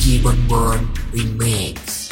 DJ Bonbon Remix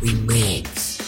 remains.